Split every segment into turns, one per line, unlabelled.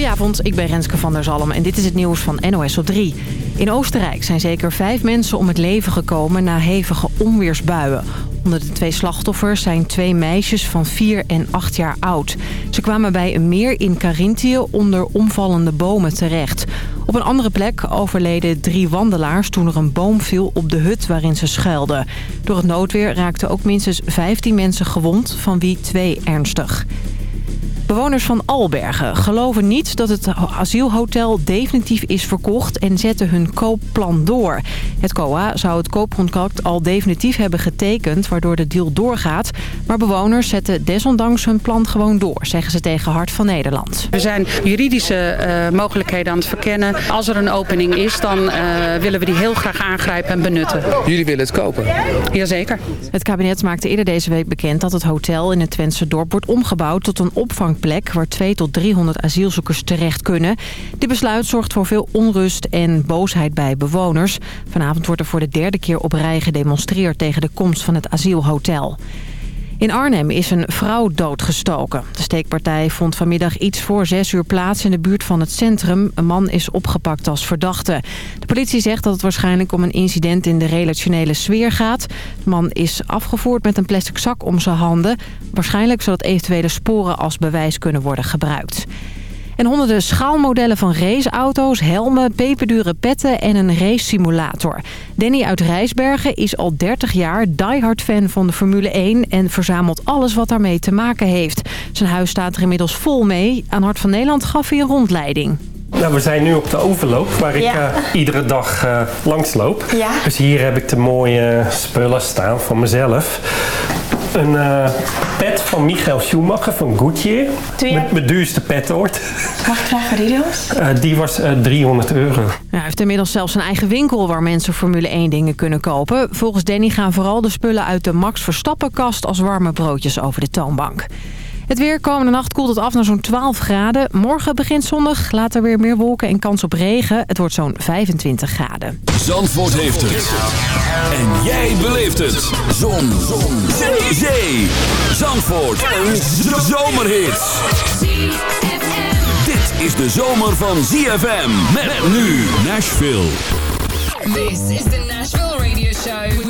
Goedenavond, ik ben Renske van der Zalm en dit is het nieuws van NOS op 3. In Oostenrijk zijn zeker vijf mensen om het leven gekomen na hevige onweersbuien. Onder de twee slachtoffers zijn twee meisjes van 4 en 8 jaar oud. Ze kwamen bij een meer in Carinthië onder omvallende bomen terecht. Op een andere plek overleden drie wandelaars toen er een boom viel op de hut waarin ze schuilden. Door het noodweer raakten ook minstens 15 mensen gewond, van wie twee ernstig. Bewoners van Albergen geloven niet dat het asielhotel definitief is verkocht en zetten hun koopplan door. Het COA zou het koopcontract al definitief hebben getekend waardoor de deal doorgaat. Maar bewoners zetten desondanks hun plan gewoon door, zeggen ze tegen Hart van Nederland.
We zijn juridische uh, mogelijkheden aan het verkennen. Als er een opening is, dan uh, willen we die heel graag aangrijpen en benutten.
Jullie willen het kopen?
Jazeker.
Het kabinet maakte eerder deze week bekend dat het hotel in het Twentse dorp wordt omgebouwd tot een opvang plek waar 2 tot 300 asielzoekers terecht kunnen. Dit besluit zorgt voor veel onrust en boosheid bij bewoners. Vanavond wordt er voor de derde keer op rij gedemonstreerd tegen de komst van het asielhotel. In Arnhem is een vrouw doodgestoken. De steekpartij vond vanmiddag iets voor zes uur plaats in de buurt van het centrum. Een man is opgepakt als verdachte. De politie zegt dat het waarschijnlijk om een incident in de relationele sfeer gaat. De man is afgevoerd met een plastic zak om zijn handen. Waarschijnlijk zodat eventuele sporen als bewijs kunnen worden gebruikt. En honderden schaalmodellen van raceauto's, helmen, peperdure petten en een race-simulator. Danny uit Rijsbergen is al 30 jaar diehard fan van de Formule 1... en verzamelt alles wat daarmee te maken heeft. Zijn huis staat er inmiddels vol mee. Aan Hart van Nederland gaf hij een rondleiding.
Nou, we zijn nu op de overloop waar ik uh, iedere dag uh, langs loop.
Ja.
Dus hier heb ik de mooie spullen staan van mezelf. Een uh, pet van Michael Schumacher van Goodyear. Mijn duurste pet ooit.
Mag ik vragen waar die was?
Uh, die was uh, 300 euro.
Ja, hij heeft inmiddels zelfs een eigen winkel waar mensen Formule 1 dingen kunnen kopen. Volgens Danny gaan vooral de spullen uit de Max Verstappen kast als warme broodjes over de toonbank. Het weer komende nacht koelt het af naar zo'n 12 graden. Morgen begint zonnig, later weer meer wolken en kans op regen. Het wordt zo'n 25 graden.
Zandvoort heeft het. En jij beleeft het. Zon. Zon. Zee. Zee. Zandvoort. Een zomerhit. Dit is de zomer van ZFM. Met nu Nashville.
This is the Nashville Radio Show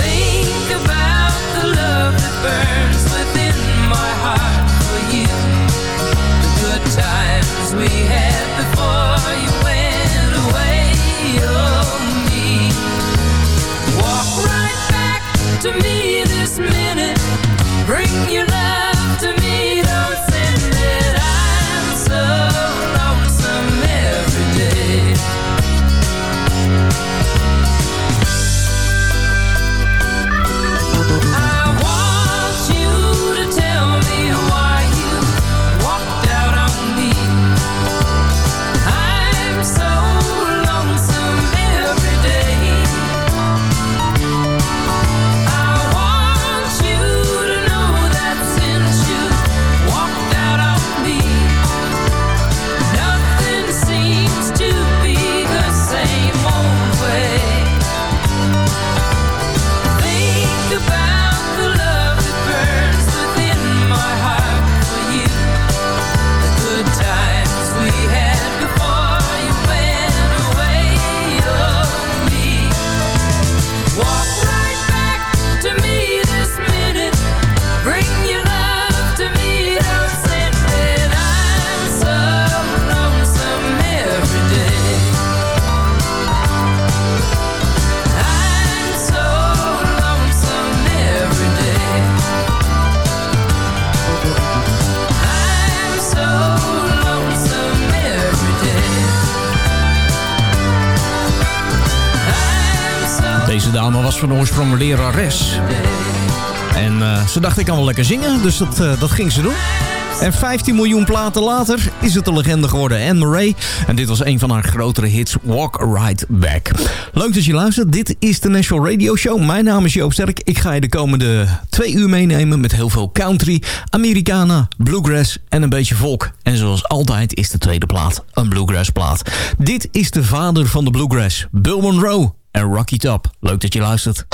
Think about the love that burns within my heart for you. The good times we had before you went away. Oh, me. Walk right back to me van oorsprong lerares. En uh, ze dacht, ik kan wel lekker zingen, dus dat, uh, dat ging ze doen. En 15 miljoen platen later is het een legende geworden. Anne Murray. En dit was een van haar grotere hits, Walk Right Back. Leuk dat je luistert. Dit is de National Radio Show. Mijn naam is Joop Sterk. Ik ga je de komende twee uur meenemen met heel veel country, Americana, bluegrass en een beetje volk. En zoals altijd is de tweede plaat een bluegrass plaat. Dit is de vader van de bluegrass, Bill Monroe en Rocky Top. Leuk dat je luistert.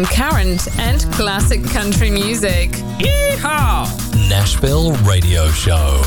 Refreshing current and classic country music.
Yeehaw! Nashville Radio Show.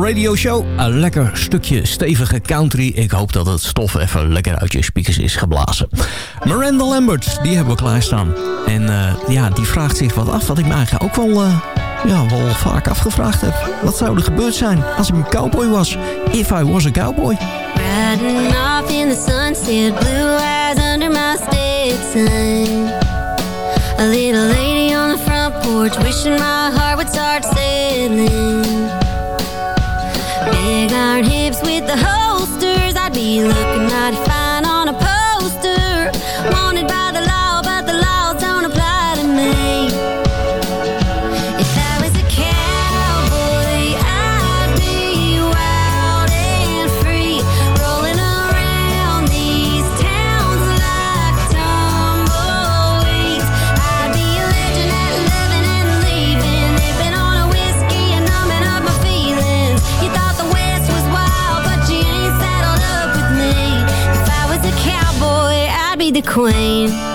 Radio Show. Een lekker stukje stevige country. Ik hoop dat het stof even lekker uit je speakers is geblazen. Miranda Lambert, die hebben we klaarstaan. En eh, ja, die vraagt zich wat af, wat ik me eigenlijk ook wel, eh, ja, wel vaak afgevraagd heb. Wat zou er gebeurd zijn als ik een cowboy was? If I was a cowboy.
Riding off in the sunset, blue eyes under my state. A little lady on the front porch, wishing my heart would start sailing. Iron hips with the holsters. I'd be looking mighty fine. queen.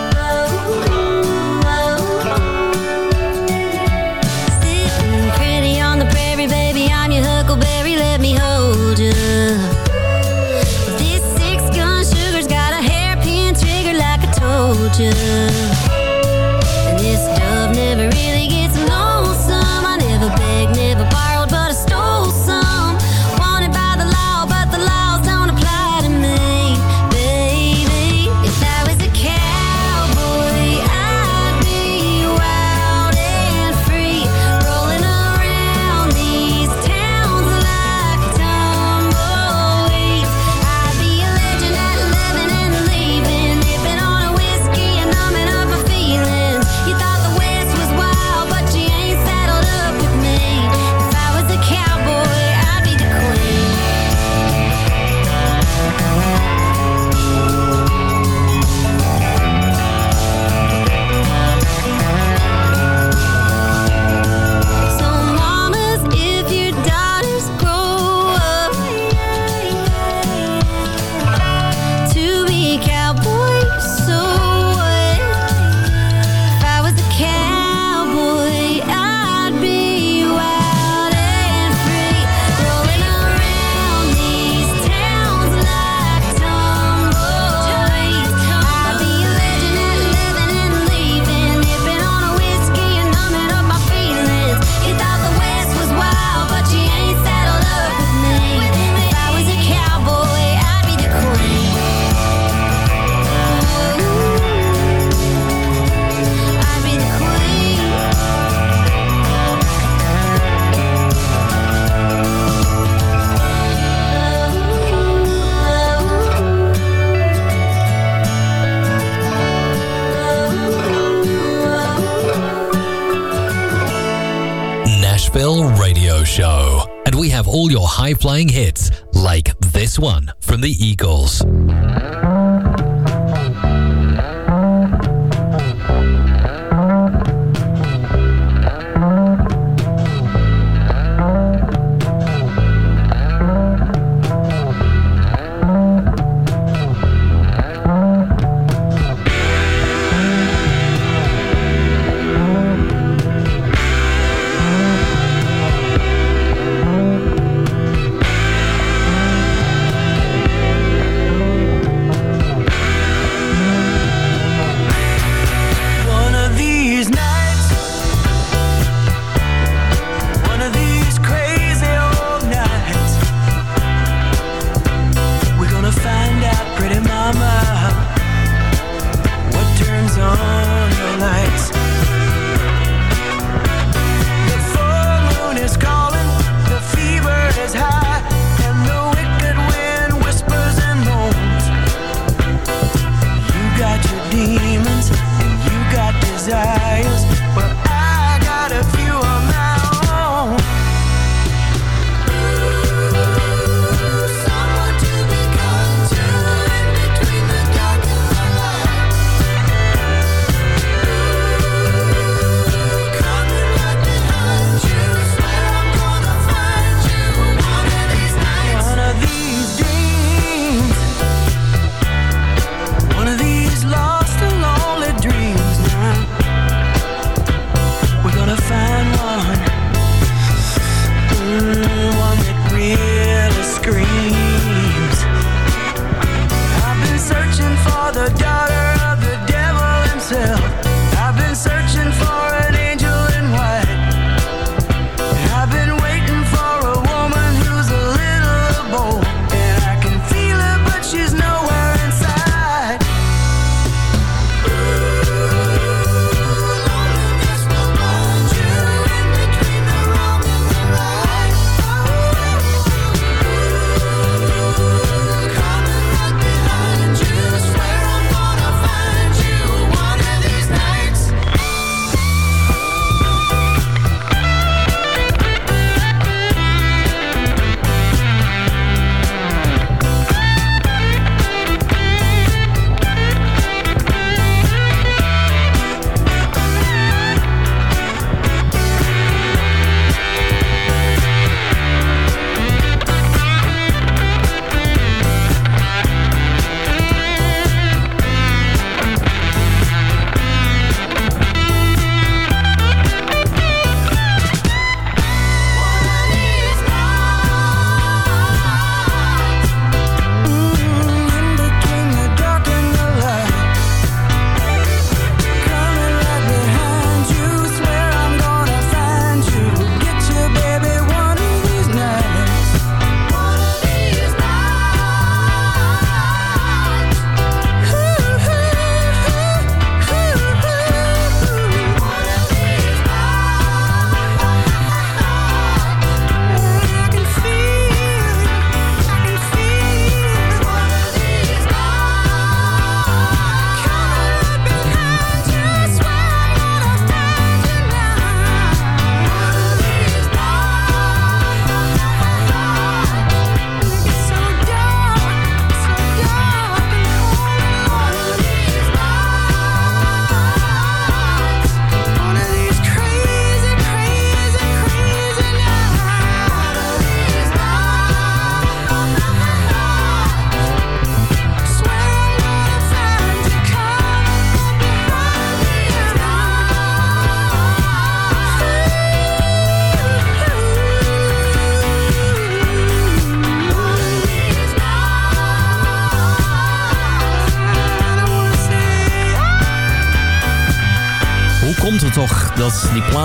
your
high flying hits like this one from the Eagles.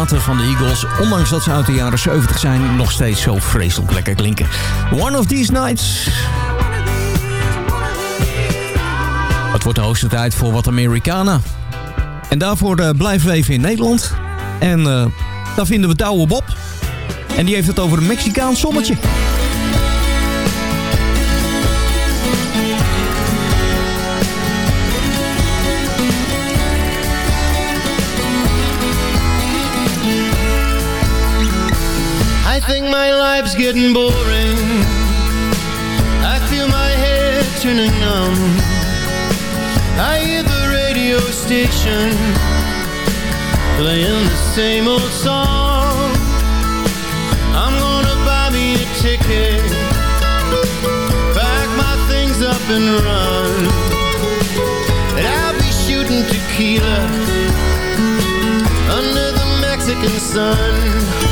Van de Eagles... ondanks dat ze uit de jaren 70 zijn... nog steeds zo vreselijk lekker klinken. One of these nights. Het wordt de hoogste tijd voor wat Americana. En daarvoor uh, blijven we even in Nederland. En uh, daar vinden we Douwe Bob. En die heeft het over een Mexicaans zonnetje.
Think my life's getting boring. I feel my head turning numb. I hear the radio station Playing the same old song. I'm gonna buy me a ticket Pack my things up and run. And I'll be shooting tequila Under the Mexican sun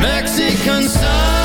Mexican sun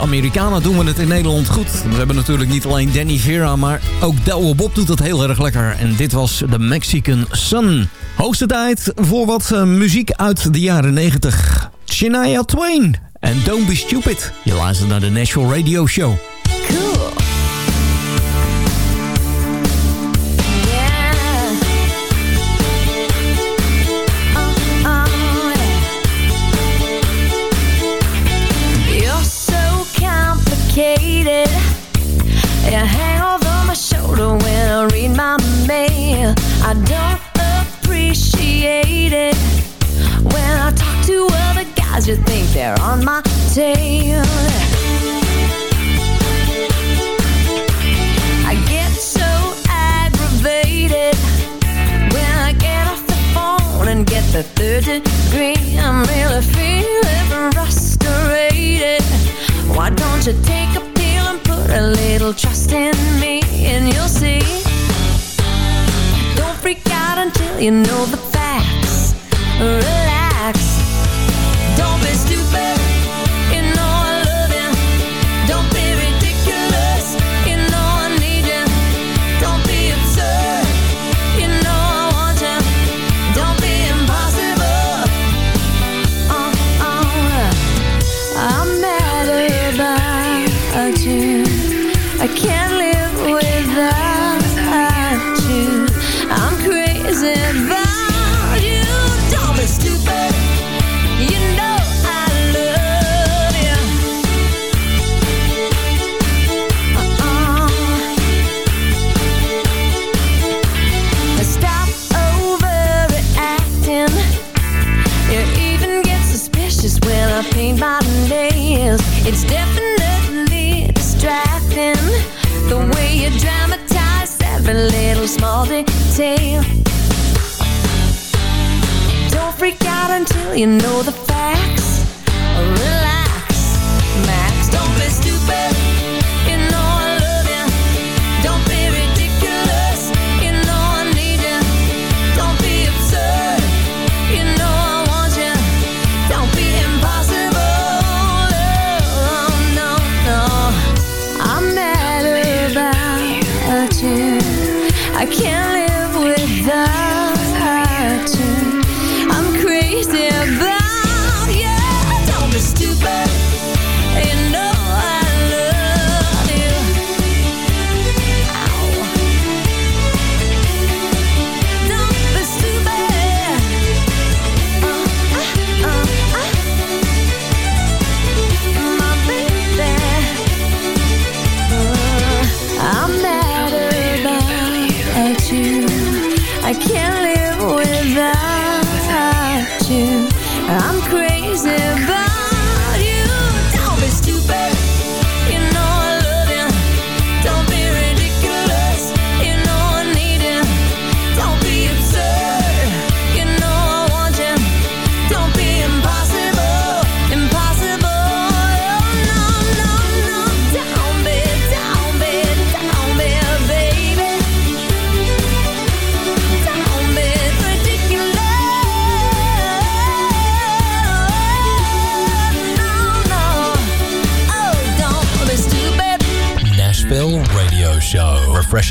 Amerikanen doen we het in Nederland goed. We hebben natuurlijk niet alleen Danny Vera, maar ook Douwe Bob doet het heel erg lekker. En dit was de Mexican Sun. Hoogste tijd voor wat uh, muziek uit de jaren 90. Shania Twain en Don't Be Stupid. Je luistert naar de National Radio Show.
I'm really feeling frustrated Why don't you take a pill and put a little trust in me And you'll see Don't freak out until you know the facts. Relax.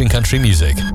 Country music.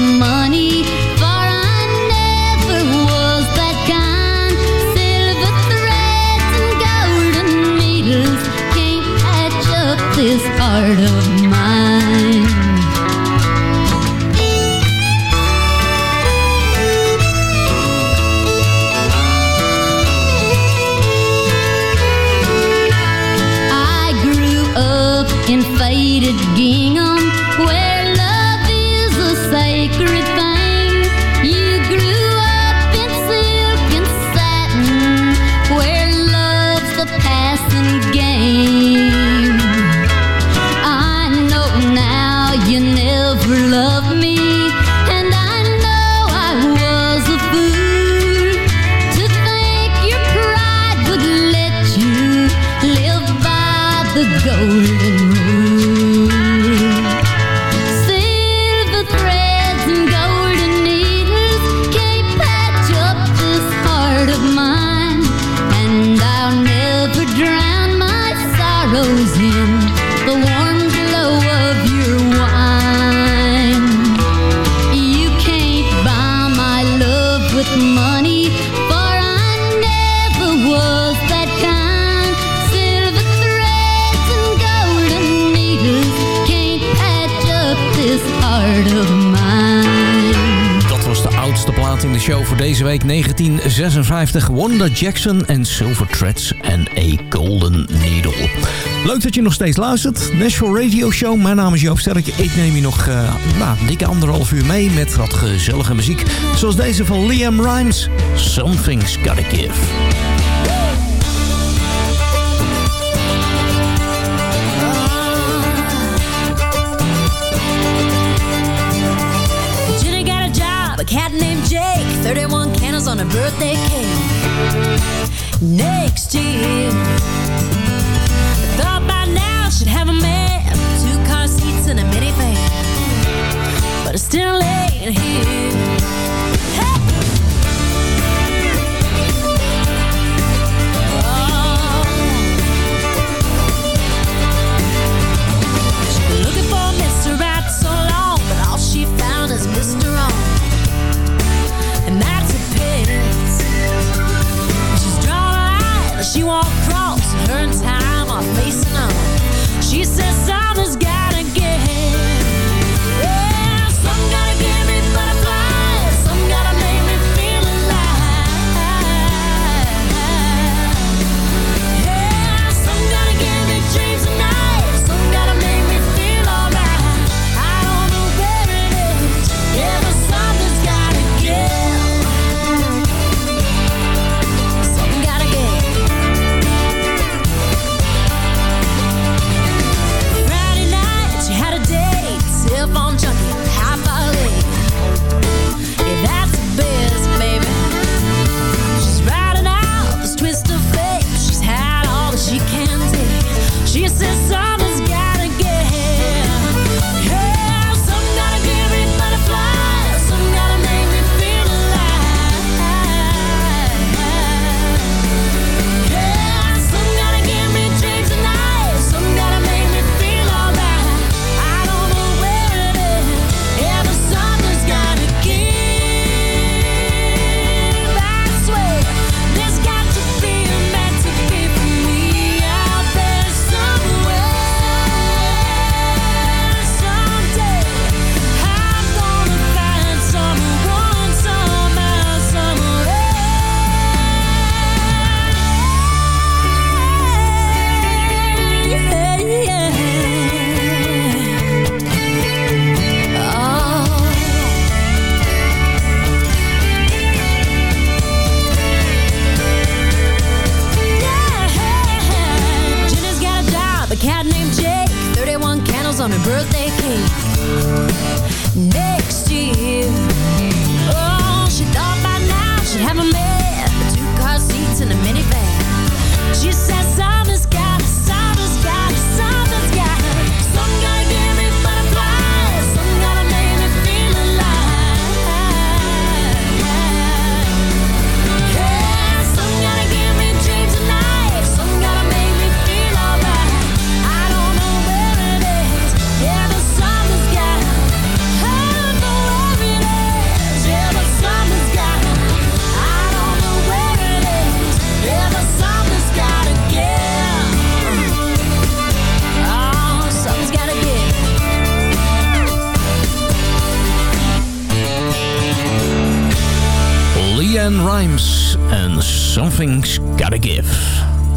my
1955 Wanda Jackson en Silver Threads en A Golden Needle. Leuk dat je nog steeds luistert. National Radio Show. Mijn naam is Joop Sterkje. Ik neem je nog uh, nou, dikke anderhalf uur mee met wat gezellige muziek. Zoals deze van Liam Rimes. Something's Gotta Give.
a cat named Jake, 31 candles on a birthday cake. next year. I thought by now I should have a man, two car seats and a minivan, but it's still laying here. Got
Gotta Give.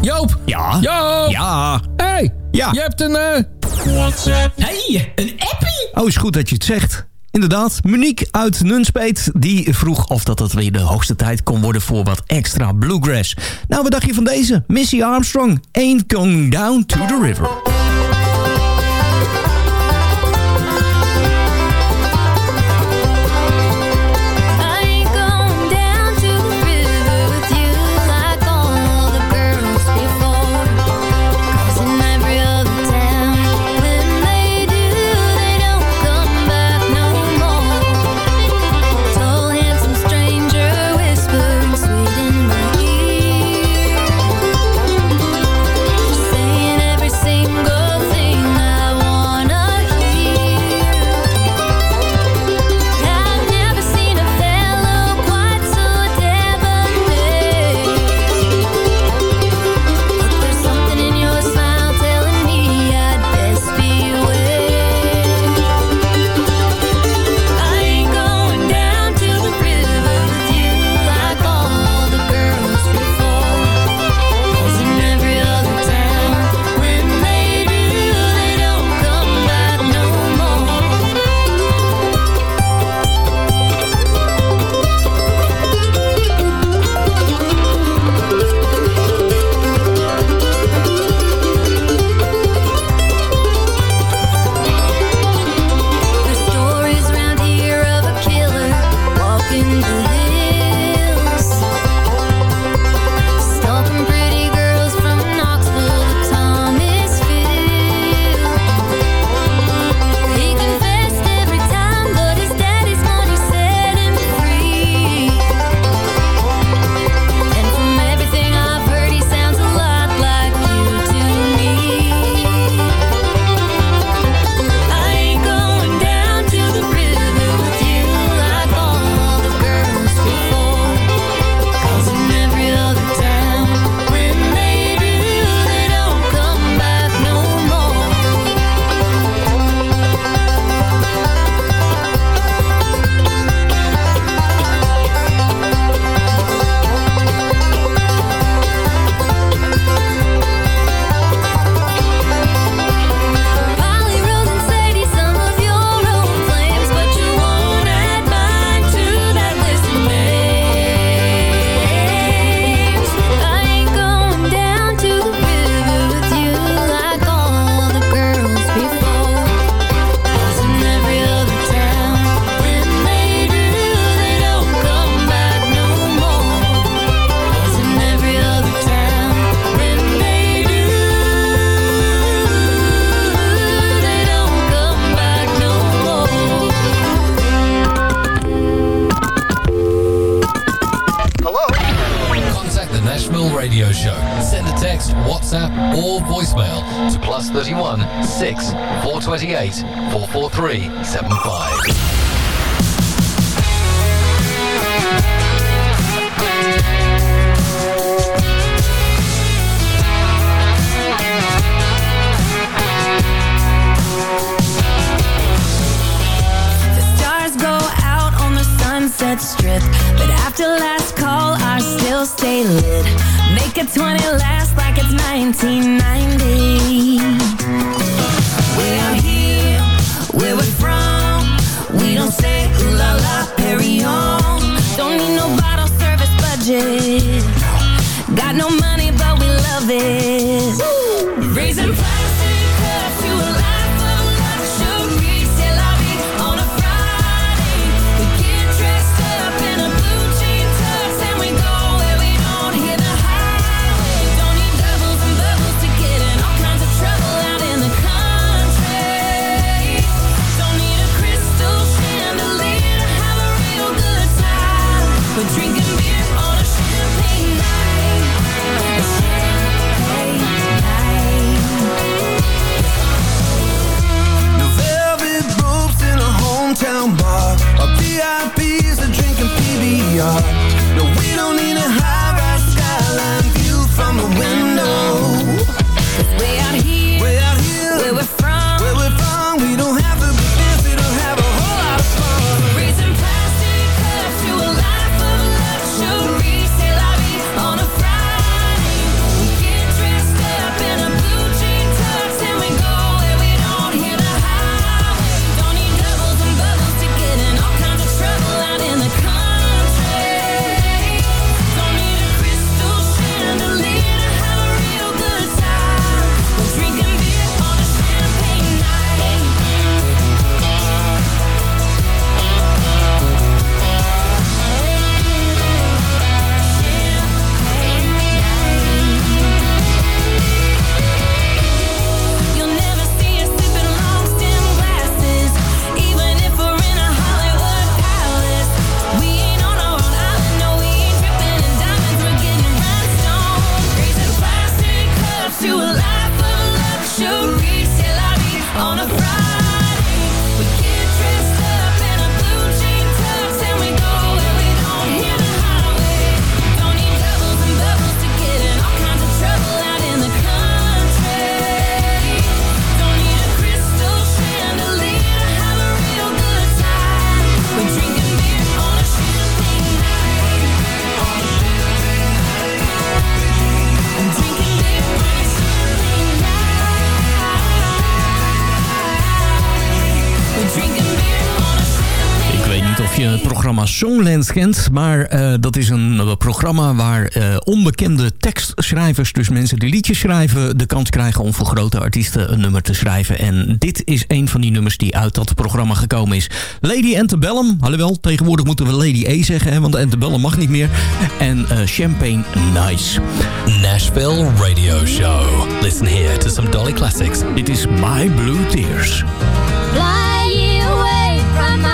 Joop!
Ja?
Joop!
Ja?
Hey!
Ja.
Je hebt een... WhatsApp.
hey, een appie!
Oh, is goed dat je het zegt. Inderdaad, Monique uit Nunspeet die vroeg of dat het weer de hoogste tijd kon worden voor wat extra bluegrass. Nou, wat dacht je van deze? Missy Armstrong, Ain't Going Down to the River.
Raise Songland kent. Maar eh, dat is een eh, programma waar eh, onbekende tekstschrijvers... dus mensen die liedjes schrijven... de kans krijgen om voor grote artiesten een nummer te schrijven. En dit is een van die nummers die uit dat programma gekomen is. Lady Antebellum. Alhoewel, tegenwoordig moeten we Lady E zeggen... Hè, want Antebellum mag niet meer. En eh, Champagne Nice.
Nashville Radio Show. Listen here to some Dolly classics.
Dit is My Blue Tears.
Fly you away from my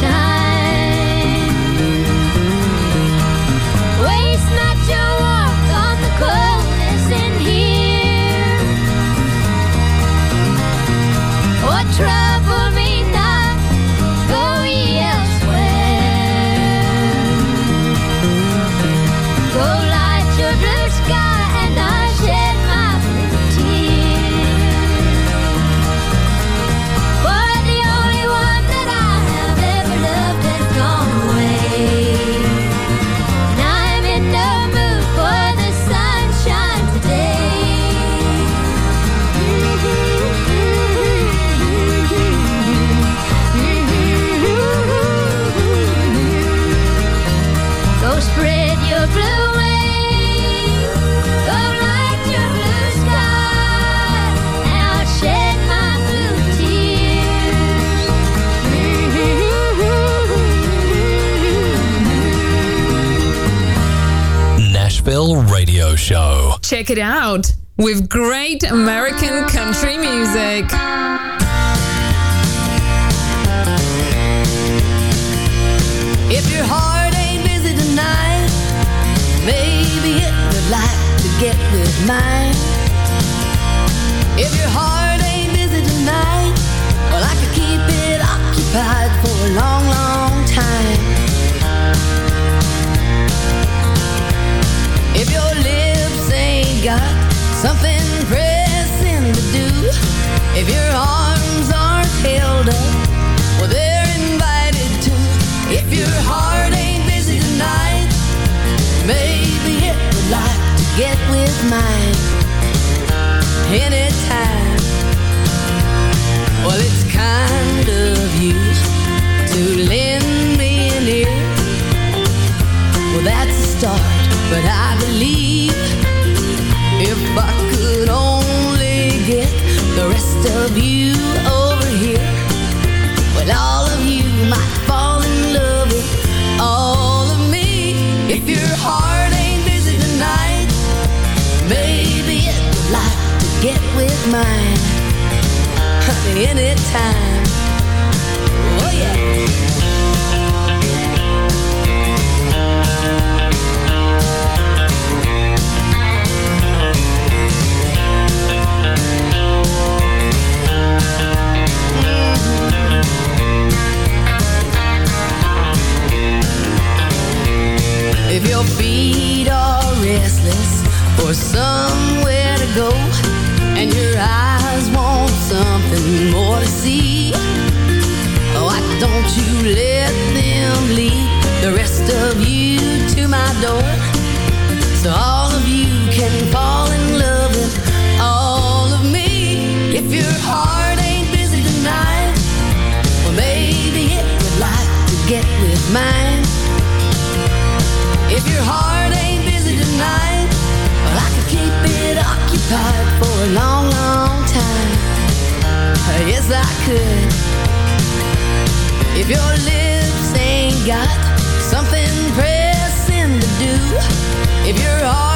shine.
Check it out with great American country music.
If your heart ain't busy tonight, maybe it would like to get with mine. If your heart something pressing to do, if your arms aren't held up, well, they're invited to. If your heart ain't busy tonight, maybe it would like to get with mine anytime. Let them lead the rest of you to my door? So all of you can fall in love with all of me. If your heart ain't busy tonight, well maybe it would like to get with mine. If your heart ain't busy tonight, I could keep it occupied for a long, long time. Yes, I could. If your lips ain't got something pressing to do, if your arms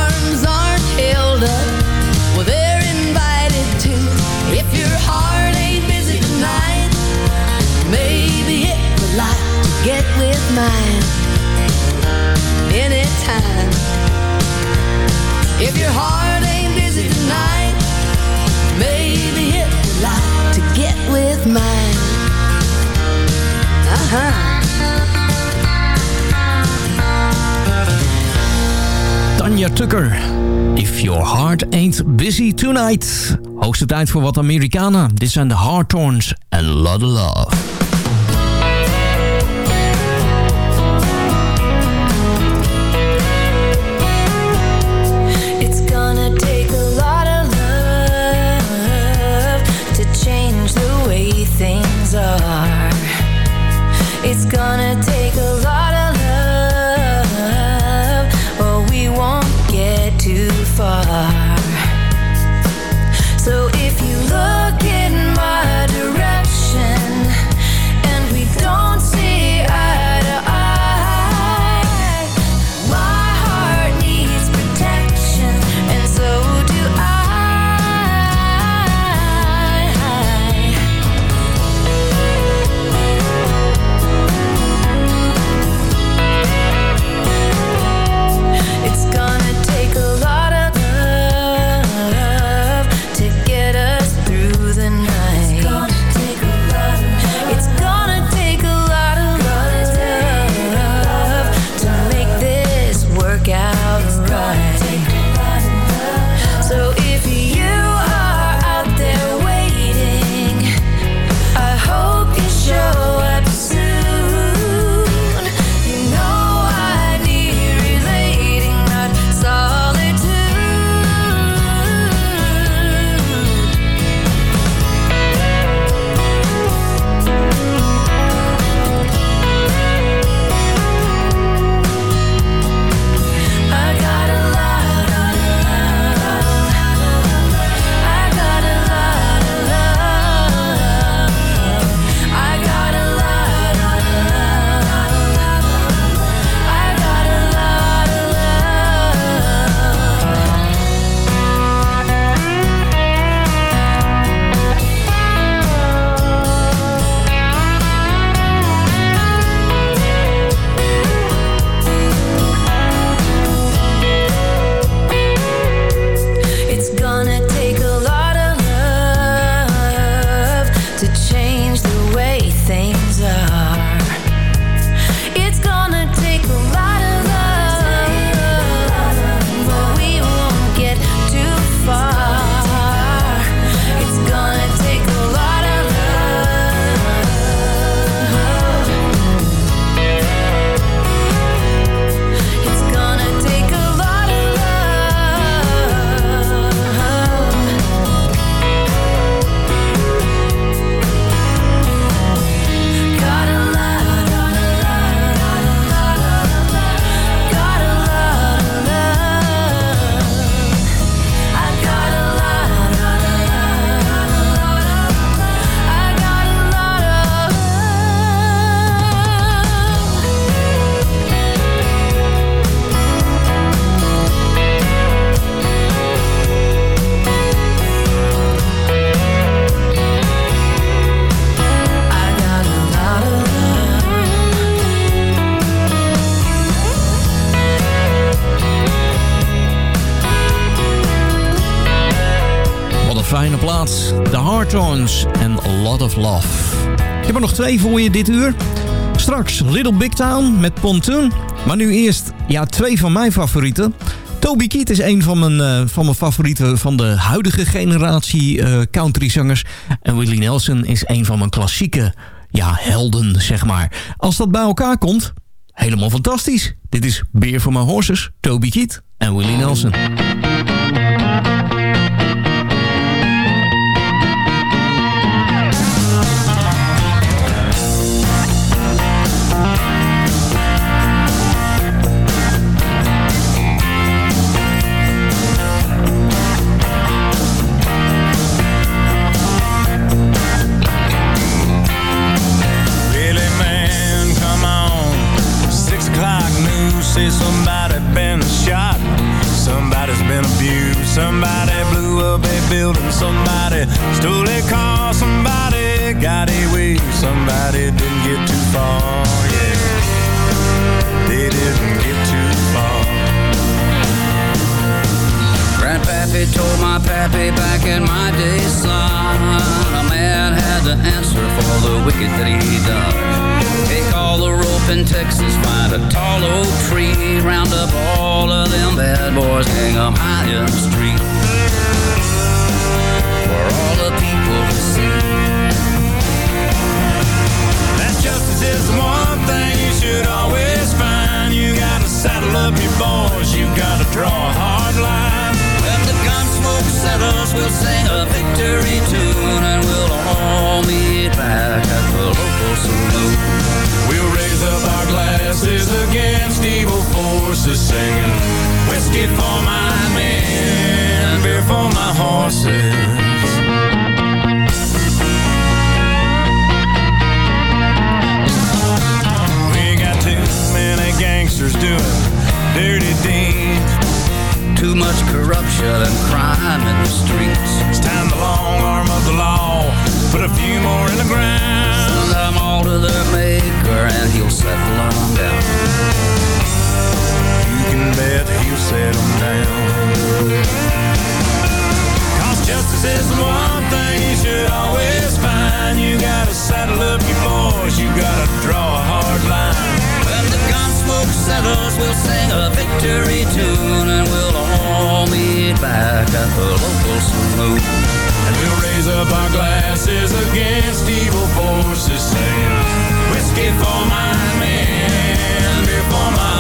Tucker. If your heart ain't busy tonight. Hoogste tijd voor wat Amerikanen. Dit zijn de
Hardthorns a Lot of Love.
fijne plaats. The Hardtones en A Lot of Love. Ik heb er nog twee voor je dit uur. Straks Little Big Town met Pontoon. Maar nu eerst ja, twee van mijn favorieten. Toby Keat is een van mijn, eh, van mijn favorieten van de huidige generatie eh, uh, countryzangers. En Willie Nelson is een van mijn klassieke ja, helden, zeg maar. Als dat bij elkaar komt, helemaal fantastisch. Dit is Beer voor mijn horses, Toby Keat en Willie Nelson.
back in my day, son, a man had to answer for the wicked that he done. Take all the rope in Texas, find a tall old tree, round up all of them bad boys, hang 'em high in the street. For all the people to see.
That justice is the one thing you should always find. You gotta saddle up your boys, you gotta draw a hard line.
We'll sing a victory tune and we'll all meet back at the local saloon.
We'll raise up our glasses against evil forces, singing whiskey for my men, beer for my horses. Is the one thing you should always find. You gotta saddle up your boys, you gotta draw a hard line.
When the gunsmoke settles, we'll sing a victory tune and we'll all meet back at the local saloon.
And we'll raise up our glasses against evil forces, saying, Whiskey for my men, beer for my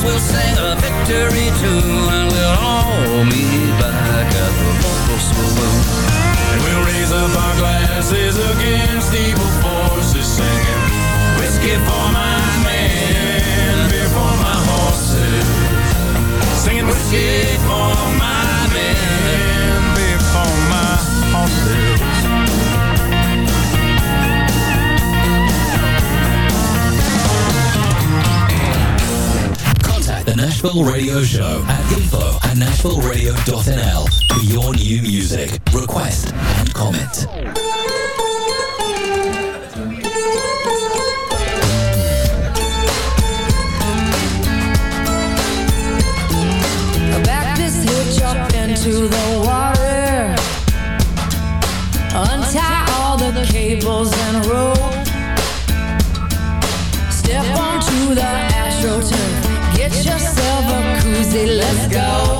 settles, we'll sing a victory tune and we'll all meet back at the local saloon.
And we'll raise up our glasses against evil
Nashville Radio Show at info at nashvilleradio.nl for your new music, request, and comment.
Back this hitch up into the water. let's go.